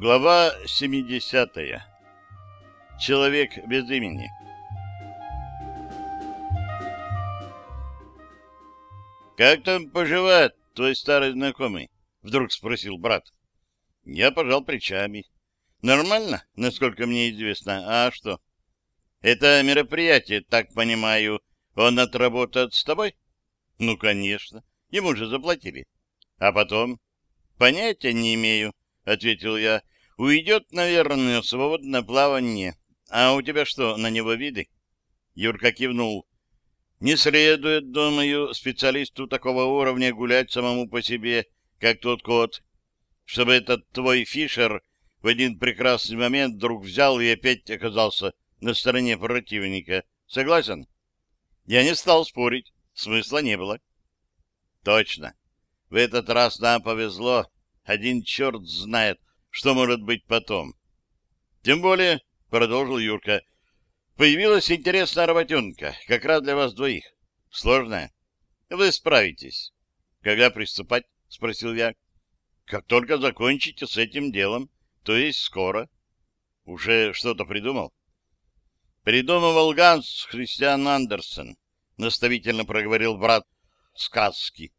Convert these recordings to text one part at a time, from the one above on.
Глава 70. Человек без имени. «Как там поживает твой старый знакомый?» — вдруг спросил брат. Я пожал плечами. «Нормально, насколько мне известно. А что?» «Это мероприятие, так понимаю, он отработает с тобой?» «Ну, конечно. Ему же заплатили. А потом?» «Понятия не имею», — ответил я. «Уйдет, наверное, в свободное плавание. А у тебя что, на него виды?» Юрка кивнул. «Не следует, думаю, специалисту такого уровня гулять самому по себе, как тот кот, чтобы этот твой Фишер в один прекрасный момент вдруг взял и опять оказался на стороне противника. Согласен?» Я не стал спорить, смысла не было. «Точно. В этот раз нам повезло. Один черт знает, что может быть потом. Тем более, — продолжил Юрка, — появилась интересная работенка, как раз для вас двоих. Сложная. Вы справитесь. Когда приступать? — спросил я. Как только закончите с этим делом, то есть скоро. Уже что-то придумал? Придумывал Ганс Христиан Андерсен, — наставительно проговорил брат сказки.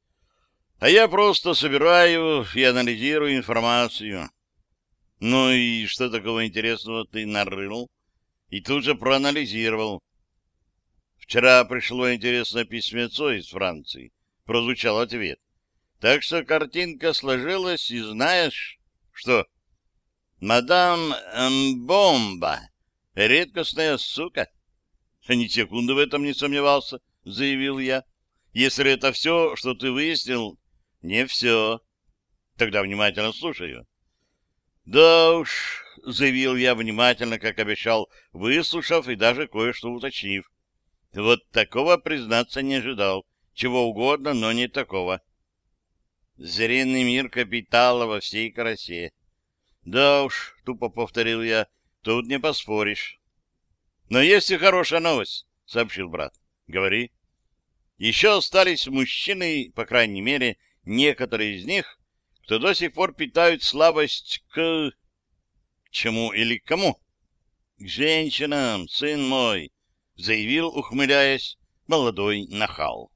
А я просто собираю и анализирую информацию. Ну и что такого интересного ты нарыл? И тут же проанализировал. Вчера пришло интересное письмецо из Франции. Прозвучал ответ. Так что картинка сложилась, и знаешь, что... Мадам Бомба, редкостная сука. Ни секунды в этом не сомневался, заявил я. Если это все, что ты выяснил, не все. Тогда внимательно слушаю. Да уж, заявил я внимательно, как обещал, выслушав и даже кое-что уточнив. Вот такого, признаться, не ожидал. Чего угодно, но не такого. Зренный мир капитала во всей красе. Да уж, тупо повторил я, тут не поспоришь. Но есть и хорошая новость, сообщил брат. Говори. Еще остались мужчины, по крайней мере, некоторые из них, кто до сих пор питают слабость к... к чему или к кому? К женщинам, сын мой, заявил, ухмыляясь, молодой нахал.